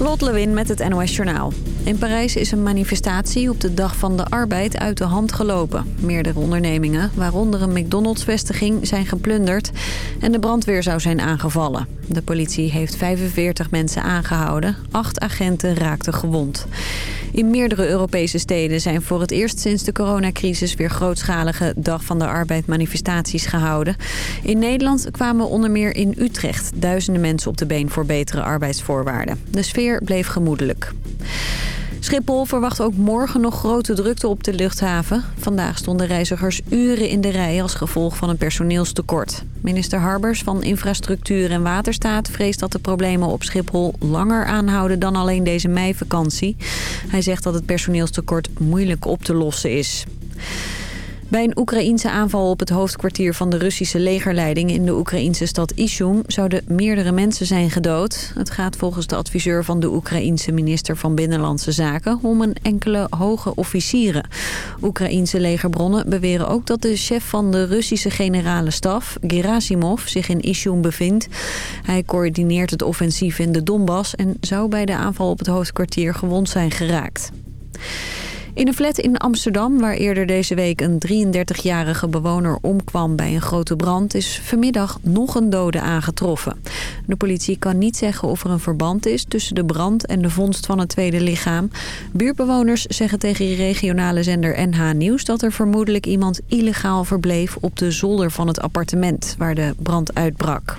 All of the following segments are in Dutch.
Lot Lewin met het NOS Journaal. In Parijs is een manifestatie op de Dag van de Arbeid uit de hand gelopen. Meerdere ondernemingen, waaronder een McDonald's-vestiging, zijn geplunderd... en de brandweer zou zijn aangevallen. De politie heeft 45 mensen aangehouden. Acht agenten raakten gewond. In meerdere Europese steden zijn voor het eerst sinds de coronacrisis... weer grootschalige Dag van de Arbeid manifestaties gehouden. In Nederland kwamen onder meer in Utrecht duizenden mensen op de been... voor betere arbeidsvoorwaarden. De sfeer bleef gemoedelijk. Schiphol verwacht ook morgen nog grote drukte op de luchthaven. Vandaag stonden reizigers uren in de rij als gevolg van een personeelstekort. Minister Harbers van Infrastructuur en Waterstaat vreest dat de problemen op Schiphol langer aanhouden dan alleen deze meivakantie. Hij zegt dat het personeelstekort moeilijk op te lossen is. Bij een Oekraïense aanval op het hoofdkwartier van de Russische legerleiding in de Oekraïense stad Ishum zouden meerdere mensen zijn gedood. Het gaat volgens de adviseur van de Oekraïense minister van Binnenlandse Zaken om een enkele hoge officieren. Oekraïense legerbronnen beweren ook dat de chef van de Russische generale staf, Gerasimov, zich in Ishum bevindt. Hij coördineert het offensief in de Donbass en zou bij de aanval op het hoofdkwartier gewond zijn geraakt. In een flat in Amsterdam, waar eerder deze week een 33-jarige bewoner omkwam bij een grote brand, is vanmiddag nog een dode aangetroffen. De politie kan niet zeggen of er een verband is tussen de brand en de vondst van het tweede lichaam. Buurtbewoners zeggen tegen regionale zender NH Nieuws dat er vermoedelijk iemand illegaal verbleef op de zolder van het appartement waar de brand uitbrak.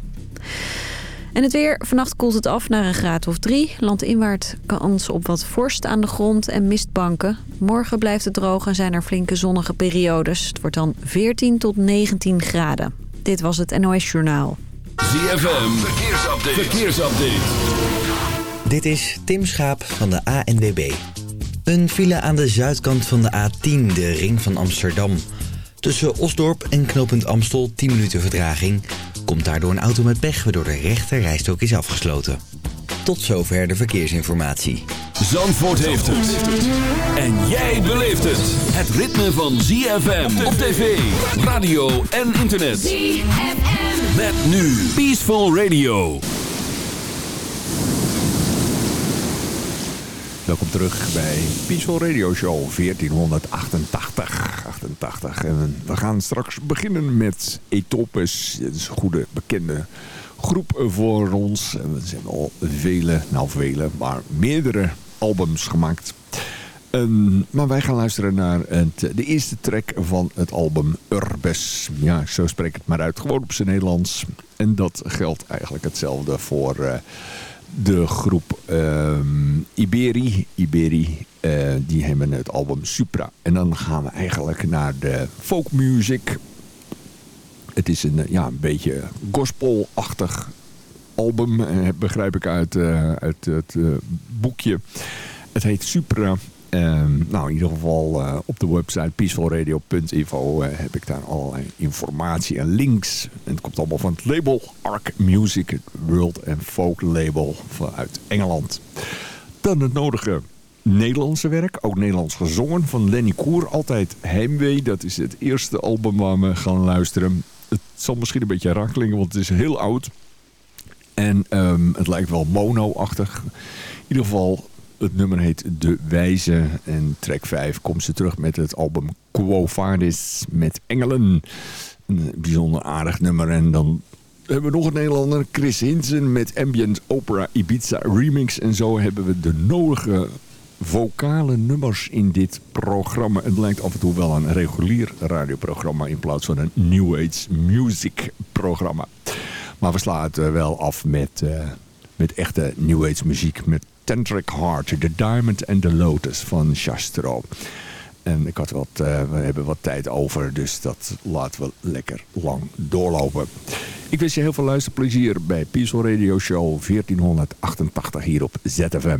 En het weer. Vannacht koelt het af naar een graad of drie. Landinwaarts kans op wat vorst aan de grond en mistbanken. Morgen blijft het droog en zijn er flinke zonnige periodes. Het wordt dan 14 tot 19 graden. Dit was het NOS Journaal. ZFM. Verkeersupdate. Verkeersupdate. Dit is Tim Schaap van de ANWB. Een file aan de zuidkant van de A10, de ring van Amsterdam. Tussen Osdorp en knooppunt Amstel 10 minuten vertraging... Komt daardoor een auto met pech, waardoor de rechter rijstok is afgesloten. Tot zover de verkeersinformatie. Zandvoort heeft het. En jij beleeft het. Het ritme van ZFM op tv, radio en internet. ZFM. Met nu Peaceful Radio. Welkom terug bij Peaceful Radio Show 1488. 88. En we gaan straks beginnen met Etopus. Het is een goede, bekende groep voor ons. En ze hebben al vele, nou vele, maar meerdere albums gemaakt. maar wij gaan luisteren naar het, de eerste track van het album Urbes. Ja, zo spreek ik het maar uit. Gewoon op zijn Nederlands. En dat geldt eigenlijk hetzelfde voor... Uh, de groep um, Iberi. Iberi, uh, die hebben het album Supra. En dan gaan we eigenlijk naar de folk music. Het is een, ja, een beetje gospelachtig album, uh, begrijp ik uit, uit het boekje. Het heet Supra. Um, nou, in ieder geval op de website peacefulradio.info heb ik daar allerlei informatie en links. En het komt allemaal van het label Arc Music, het world and folk label vanuit Engeland. Dan het nodige Nederlandse werk, ook Nederlands gezongen, van Lenny Koer. Altijd Heimwee, dat is het eerste album waar we gaan luisteren. Het zal misschien een beetje raar want het is heel oud. En um, het lijkt wel mono-achtig. In ieder geval het nummer heet De Wijze. En track 5 komt ze terug met het album Quo Vadis met Engelen. Een bijzonder aardig nummer. En dan hebben we nog een Nederlander, Chris Hinsen met Ambient Opera Ibiza Remix. En zo hebben we de nodige vocale nummers in dit programma. Het lijkt af en toe wel een regulier radioprogramma in plaats van een New Age Music programma. Maar we slaan het eh, wel af met, uh, met echte New Age muziek. Met Tantric Heart, The Diamond and the Lotus van Shastro. En ik had wat, uh, we hebben wat tijd over, dus dat laten we lekker lang doorlopen. Ik wens je heel veel luisterplezier bij Peaceful Radio Show 1488 hier op ZFM.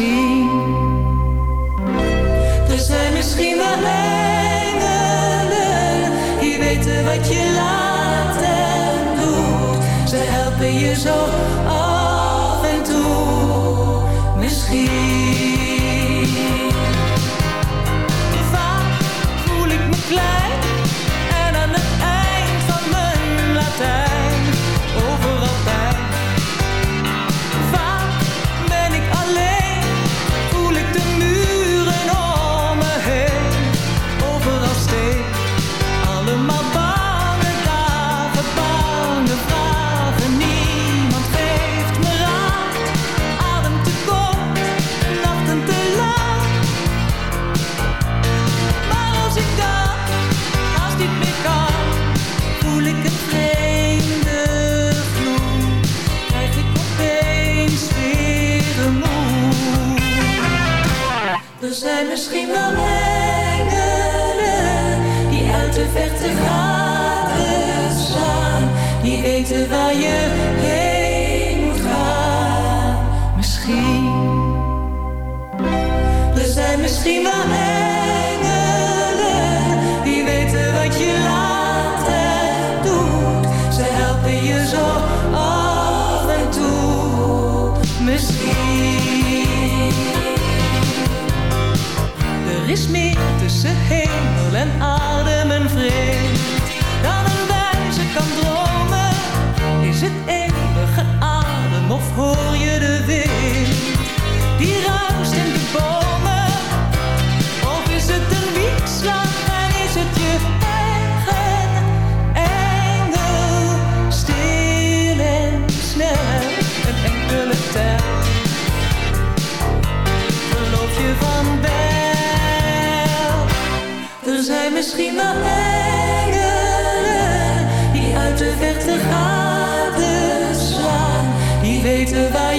misschien. Er zijn misschien wel engelen die weten wat je laat en doet. Ze helpen je zo. misschien maar engelen die uit de verte gaten slaan, die weten waar.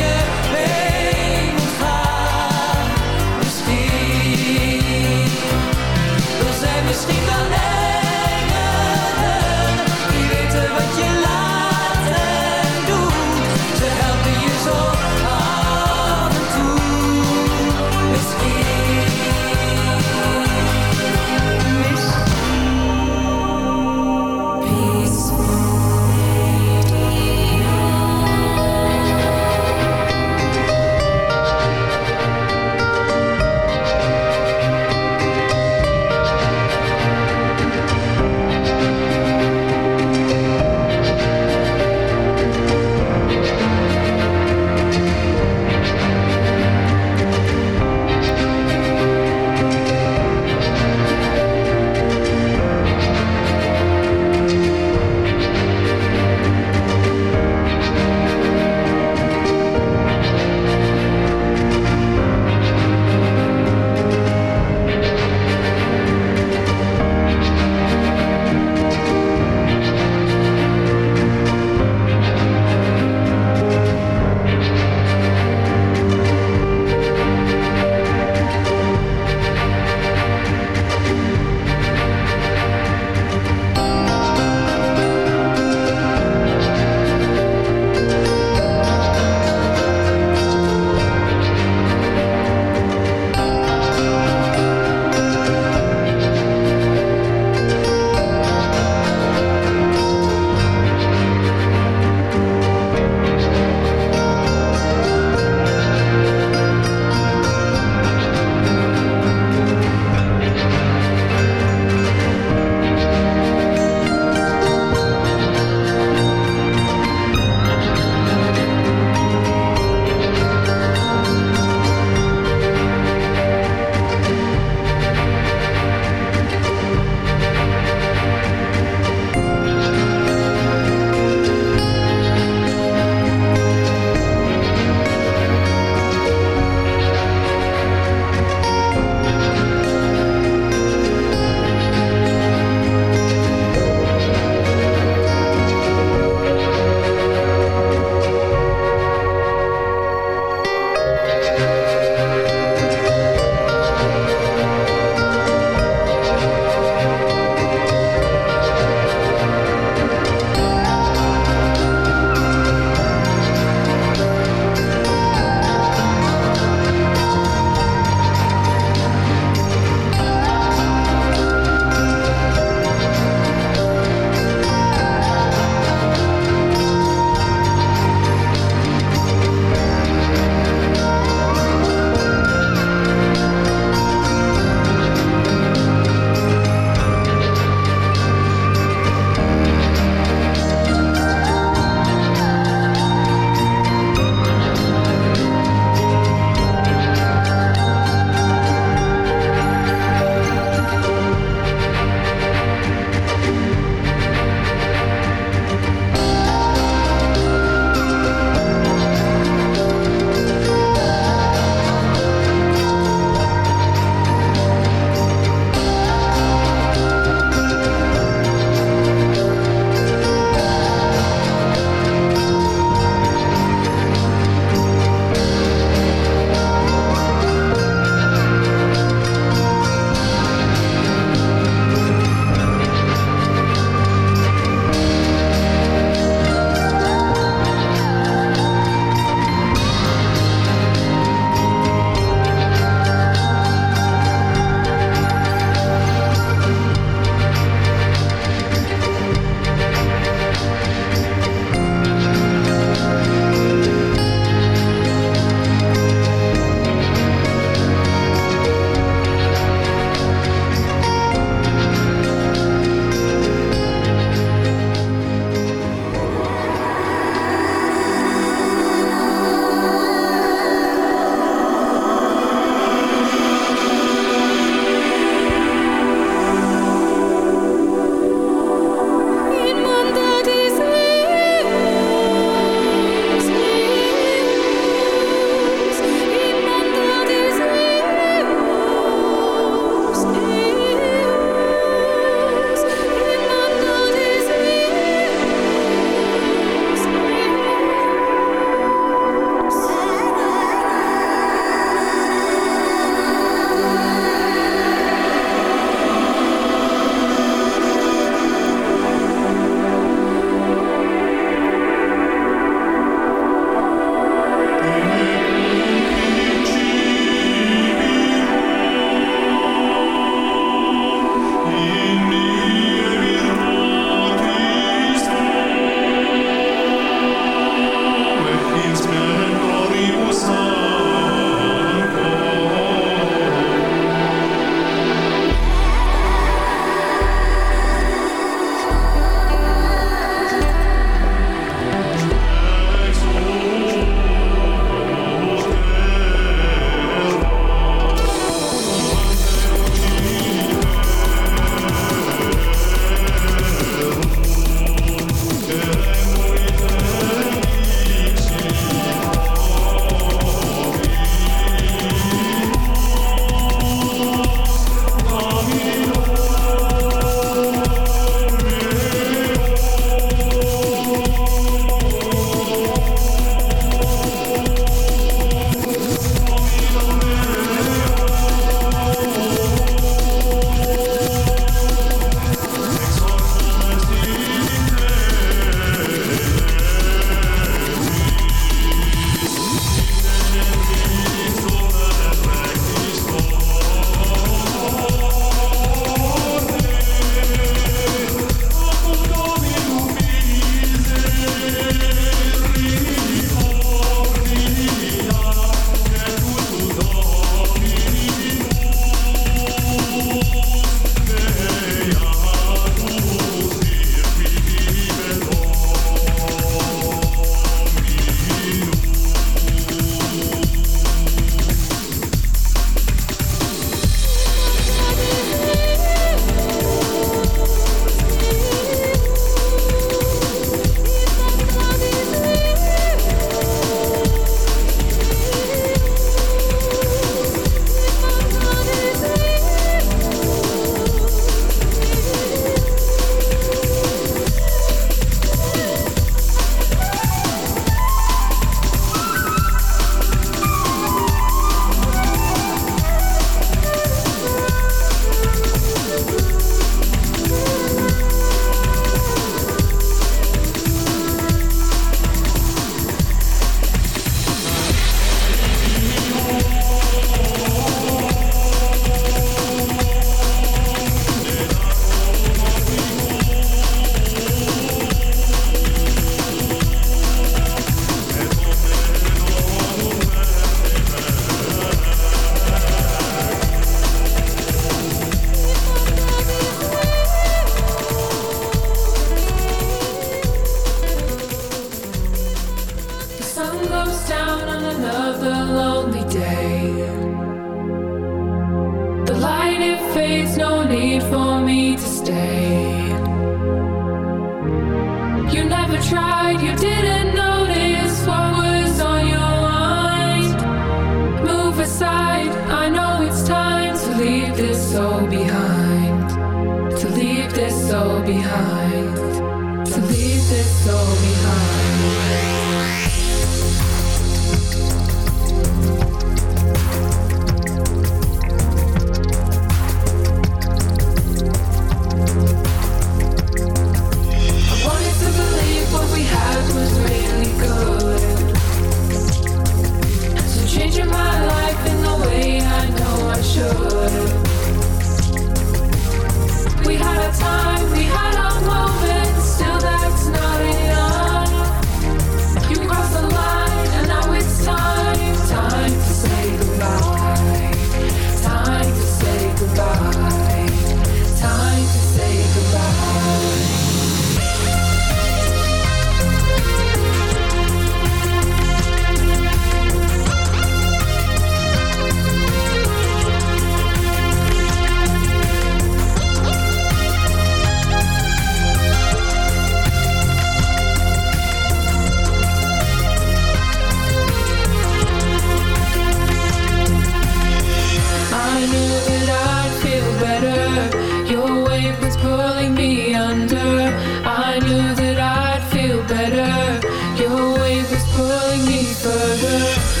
further.